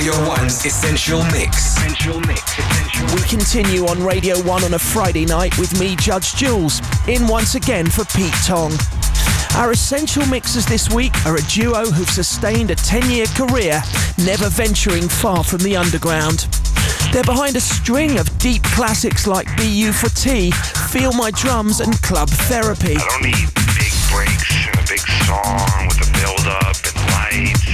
Radio 1's Essential Mix. Essential Mix. Essential we continue on Radio 1 on a Friday night with me, Judge Jules, in once again for Pete Tong. Our essential mixers this week are a duo who've sustained a 10 year career, never venturing far from the underground. They're behind a string of deep classics like BU for T, Feel My Drums, and Club Therapy. I don't need big breaks and a big song with a build up and lights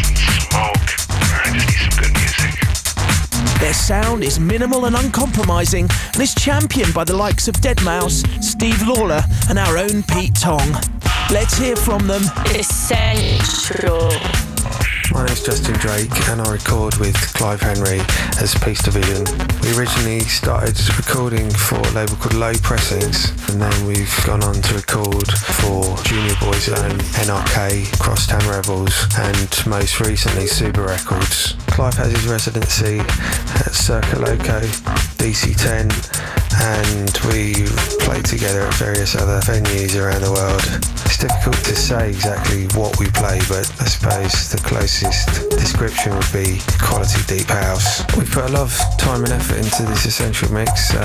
Their sound is minimal and uncompromising and is championed by the likes of Deadmau5, Steve Lawler, and our own Pete Tong. Let's hear from them. Essential. My name's Justin Drake and I record with Clive Henry as Peace Division. We originally started recording for a label called Low Pressings and then we've gone on to record for Junior Boy's Own, NRK, Crosstown Rebels and most recently Super Records. Clive has his residency at Circoloco, DC10 and we played together at various other venues around the world. It's difficult to say exactly what we play but I suppose the closest description would be quality deep house. We put a lot of time and effort into this essential mix, so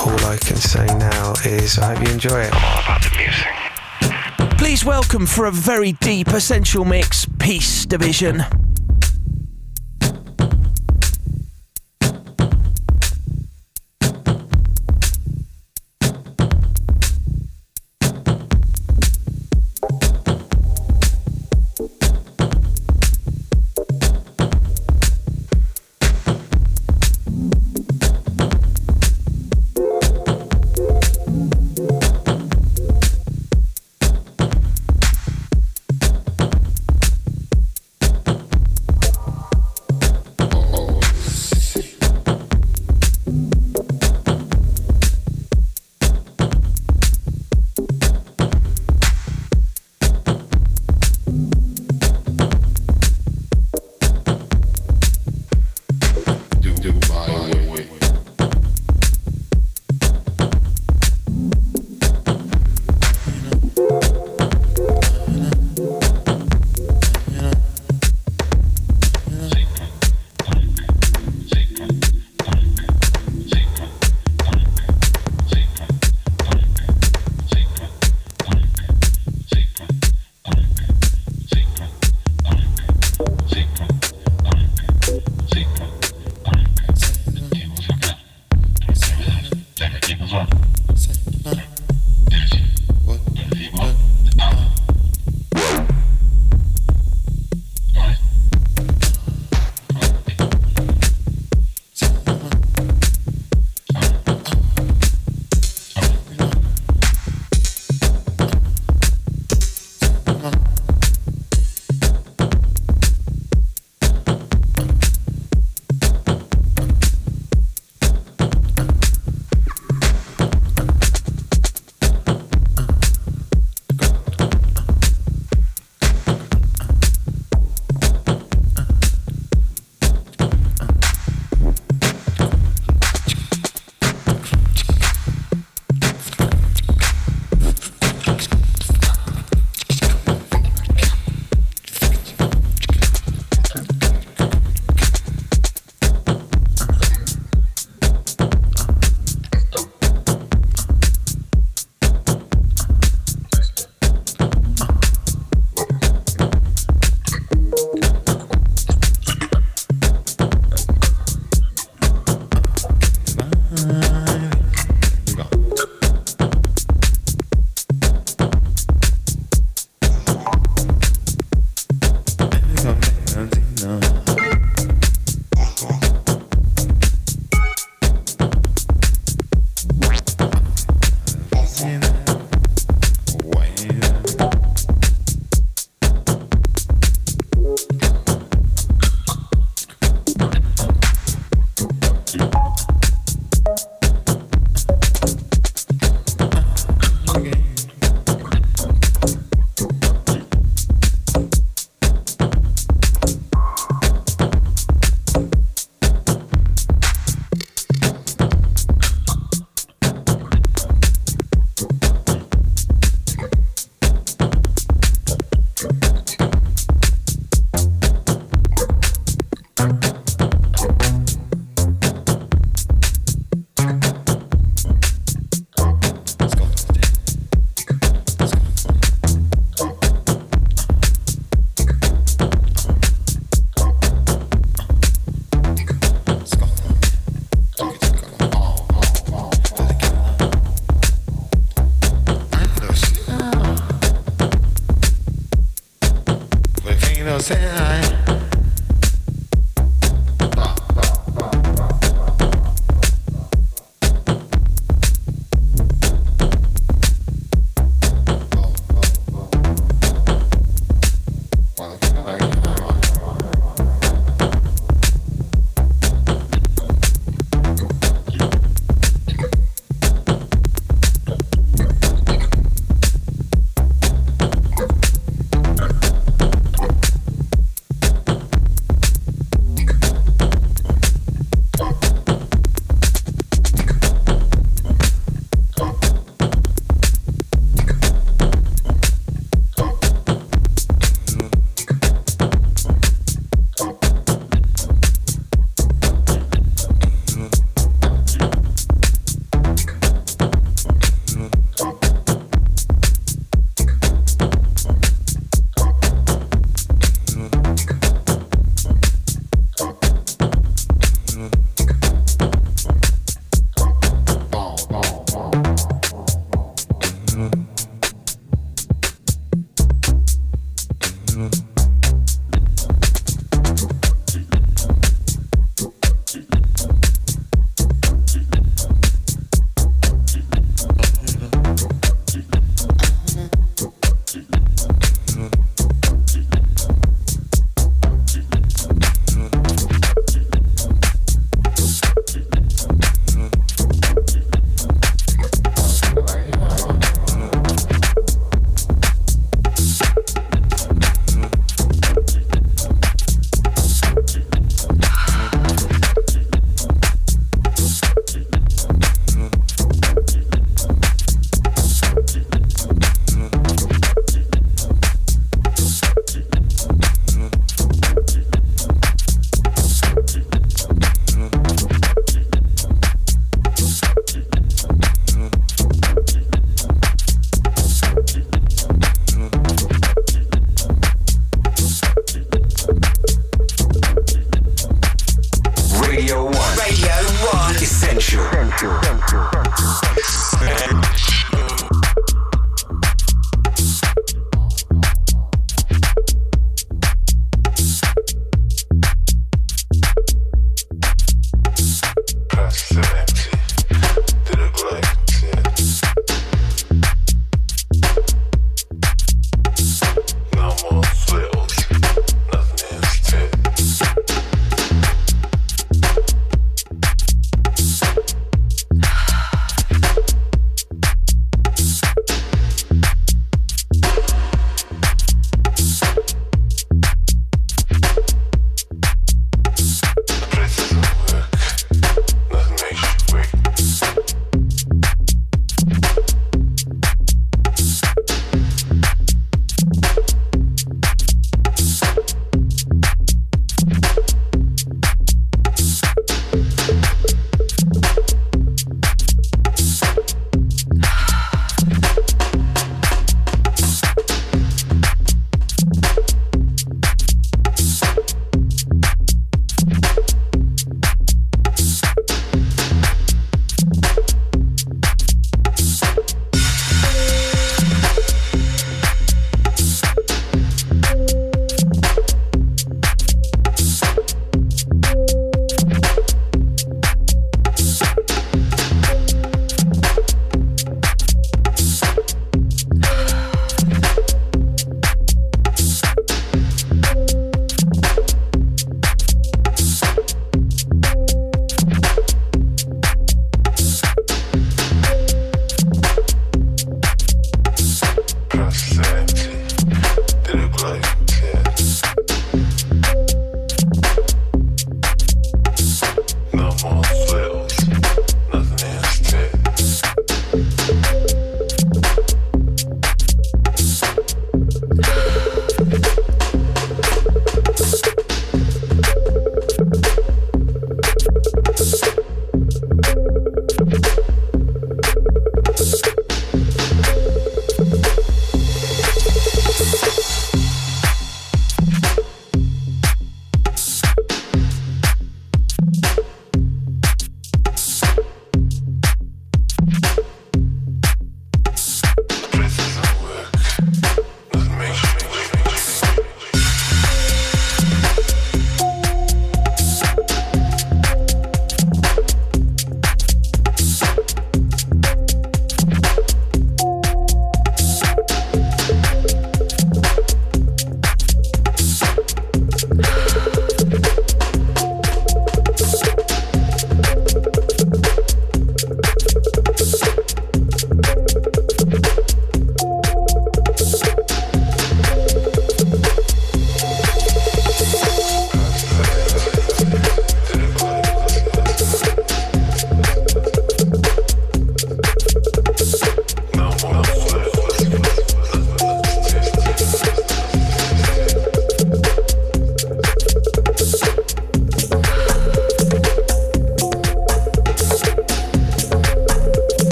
all I can say now is I hope you enjoy it. All about the music. Please welcome for a very deep essential mix, Peace Division.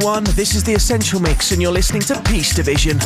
one. This is the Essential Mix, and you're listening to Peace Division.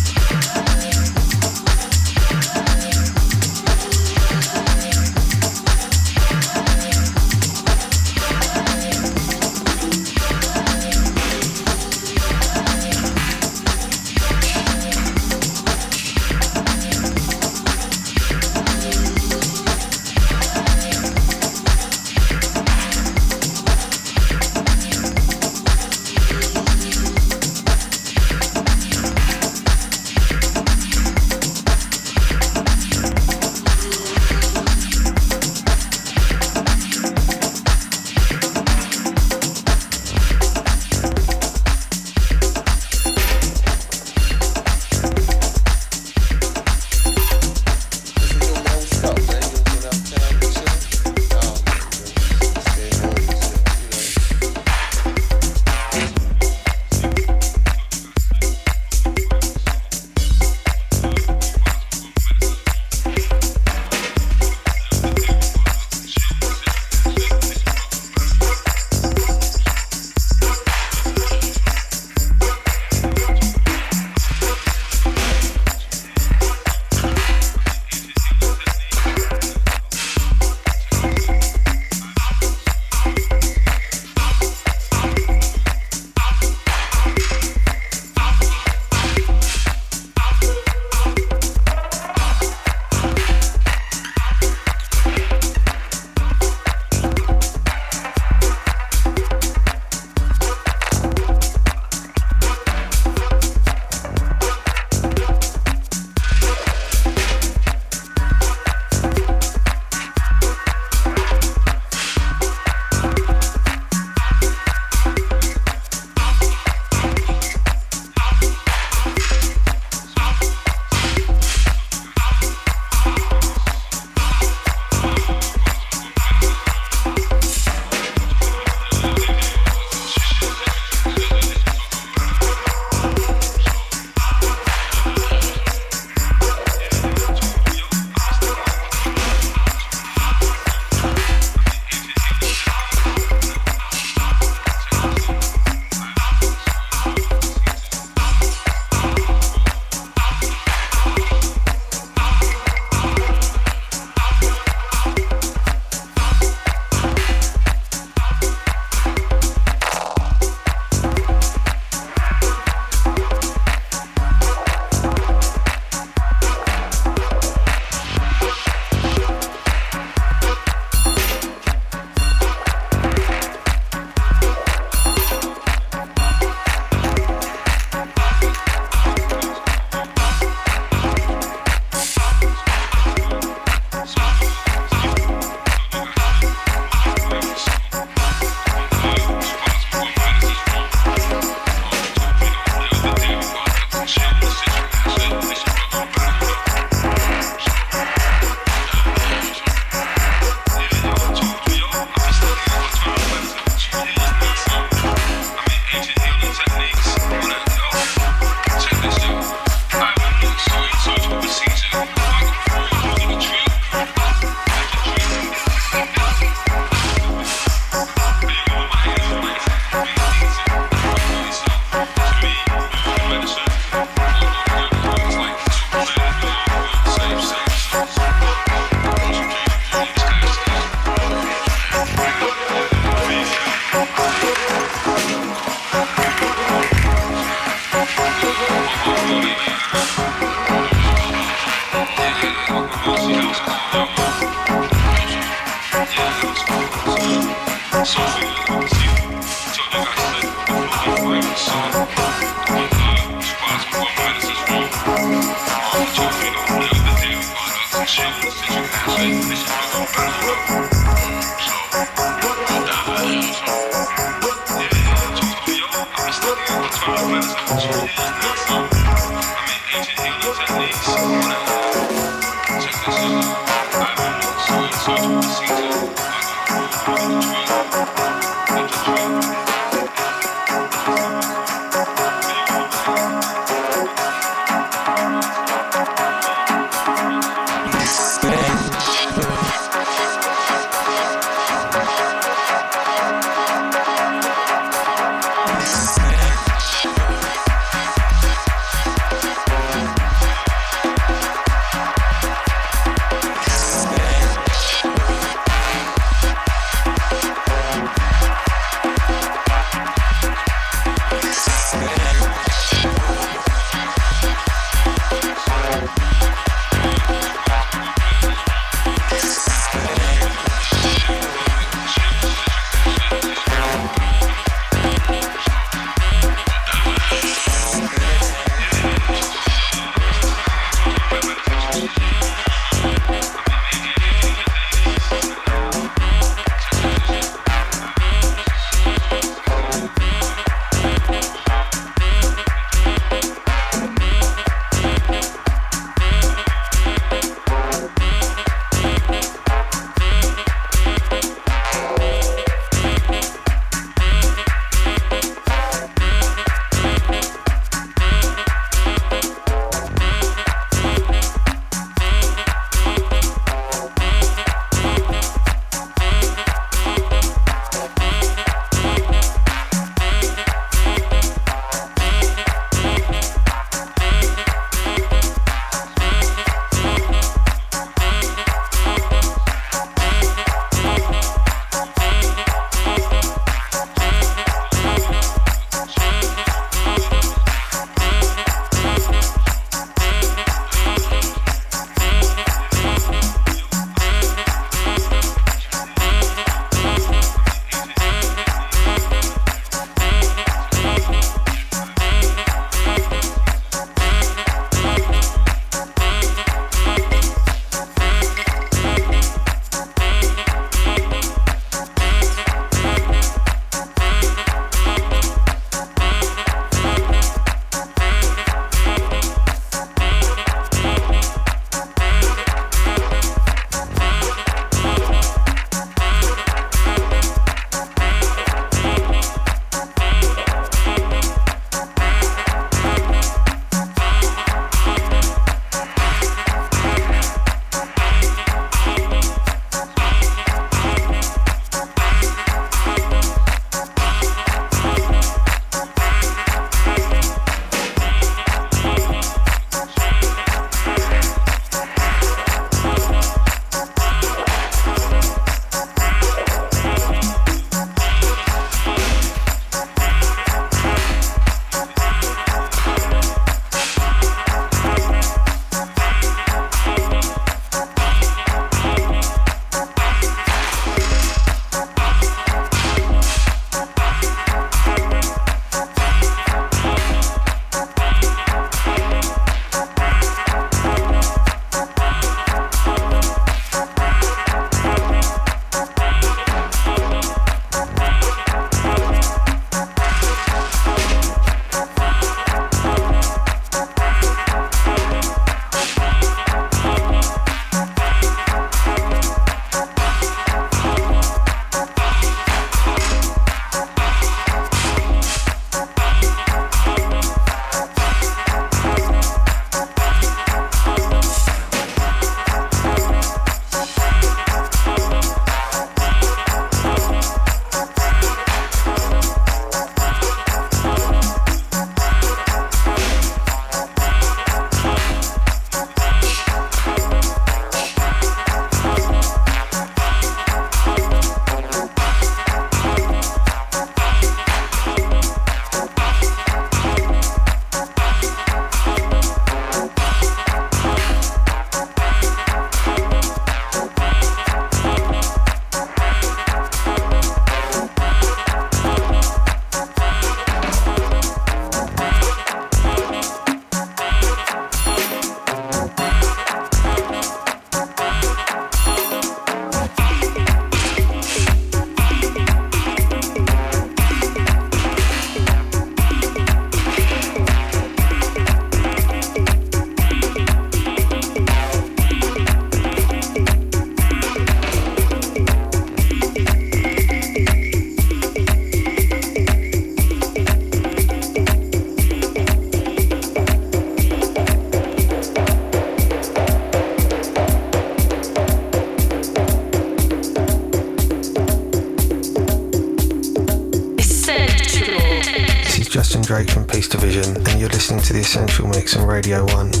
Radio 1.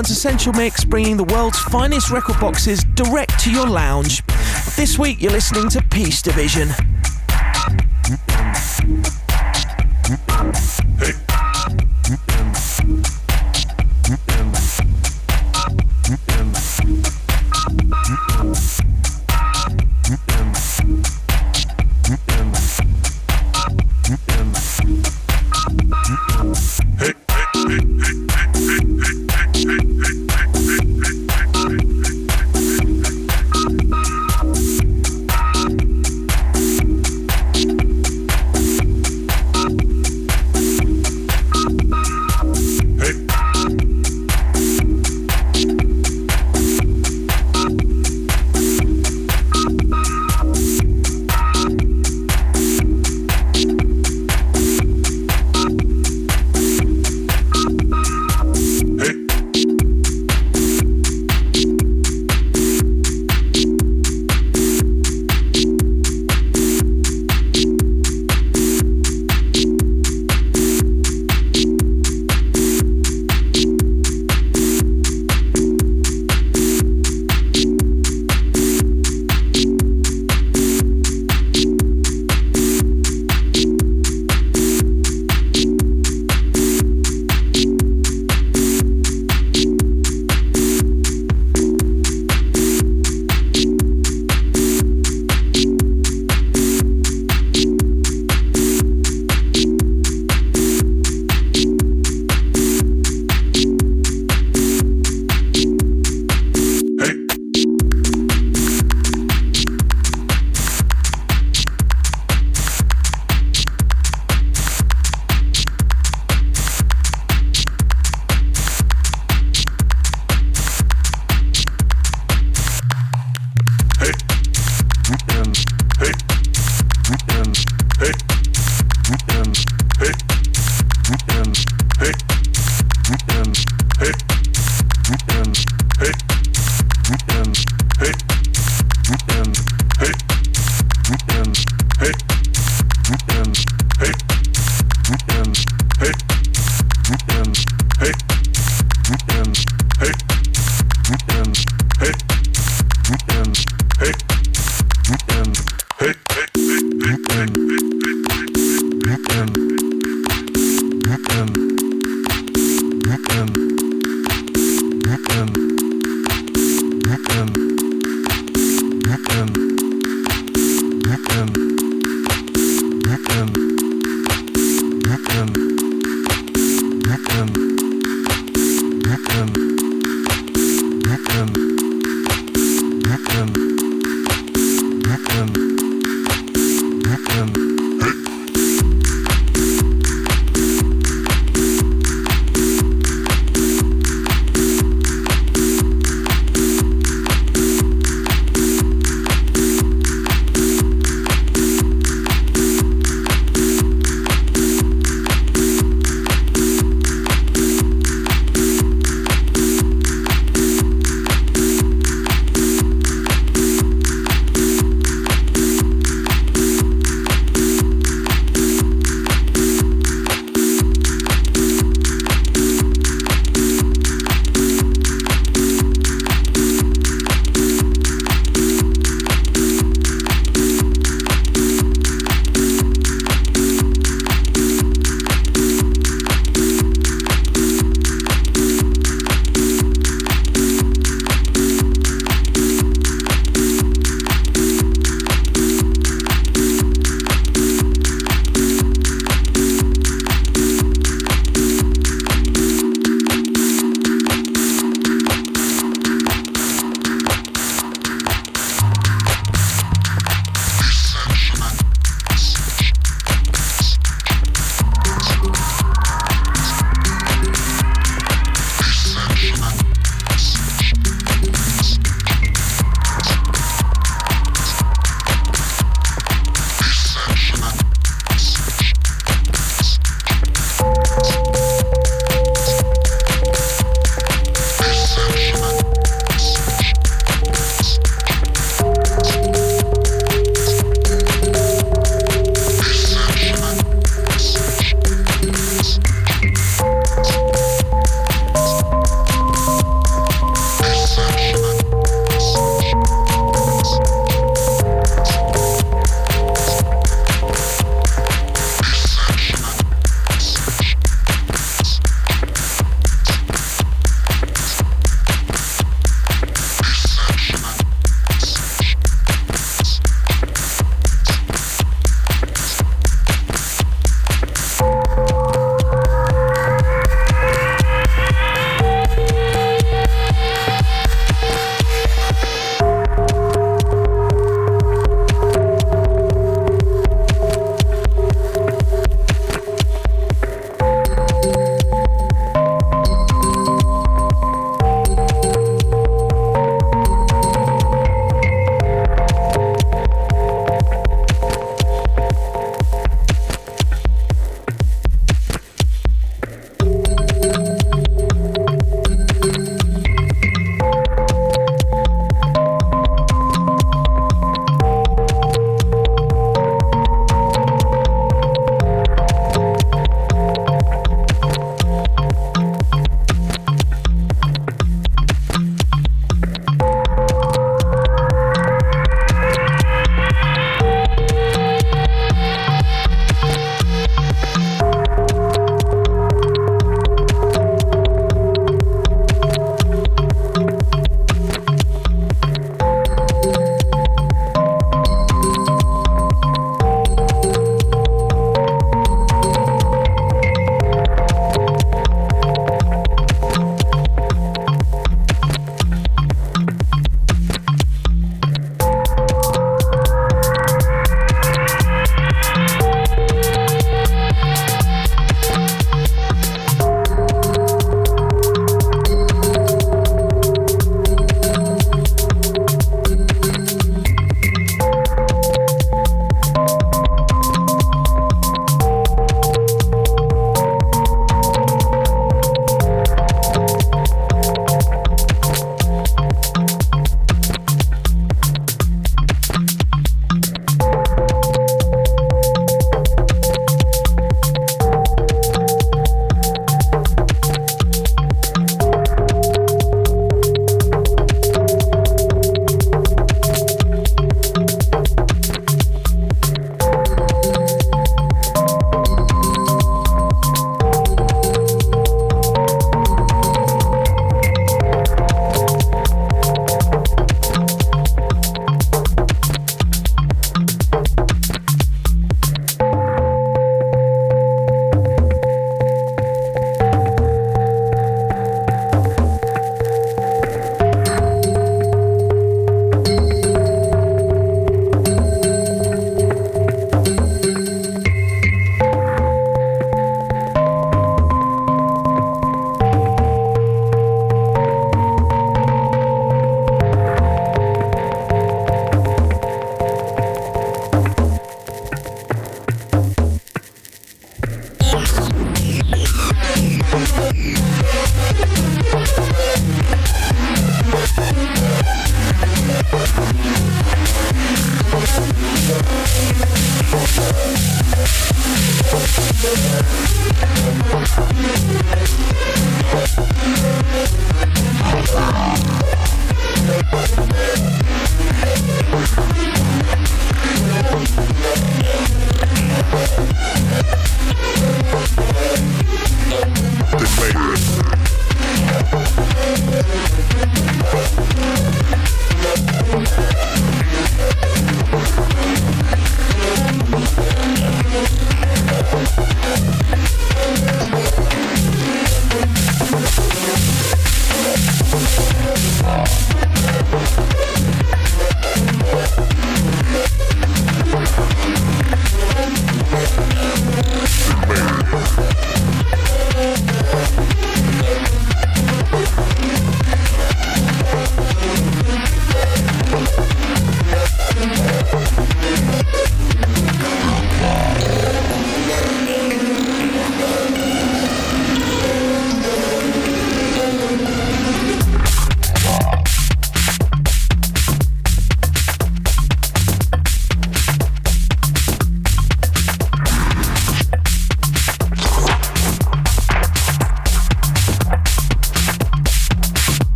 1's Essential Mix, bringing the world's finest record boxes direct to your lounge. This week you're listening to Peace Division.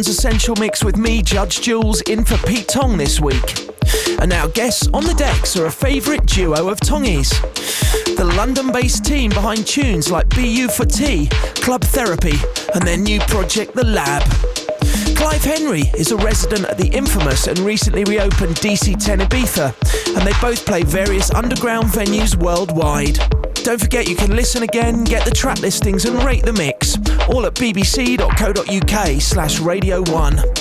1's Essential Mix with me, Judge Jules, in for Pete Tong this week. And our guests on the decks are a favourite duo of Tongies. The London based team behind tunes like BU for Tea, Club Therapy, and their new project, The Lab. Clive Henry is a resident at the infamous and recently reopened DC10 Ibiza, and they both play various underground venues worldwide. Don't forget you can listen again, get the track listings, and rate the mix, all at bbc.co.uk slash radio 1.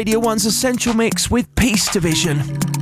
Radio 1's Essential Mix with Peace Division.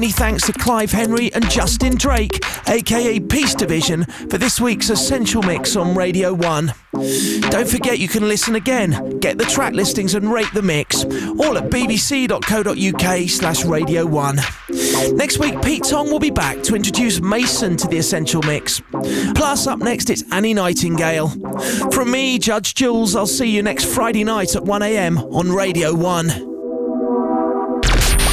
Many thanks to Clive Henry and Justin Drake, aka Peace Division, for this week's Essential Mix on Radio 1. Don't forget you can listen again, get the track listings and rate the mix, all at bbc.co.uk slash Radio 1. Next week, Pete Tong will be back to introduce Mason to the Essential Mix. Plus, up next, it's Annie Nightingale. From me, Judge Jules, I'll see you next Friday night at 1am on Radio 1.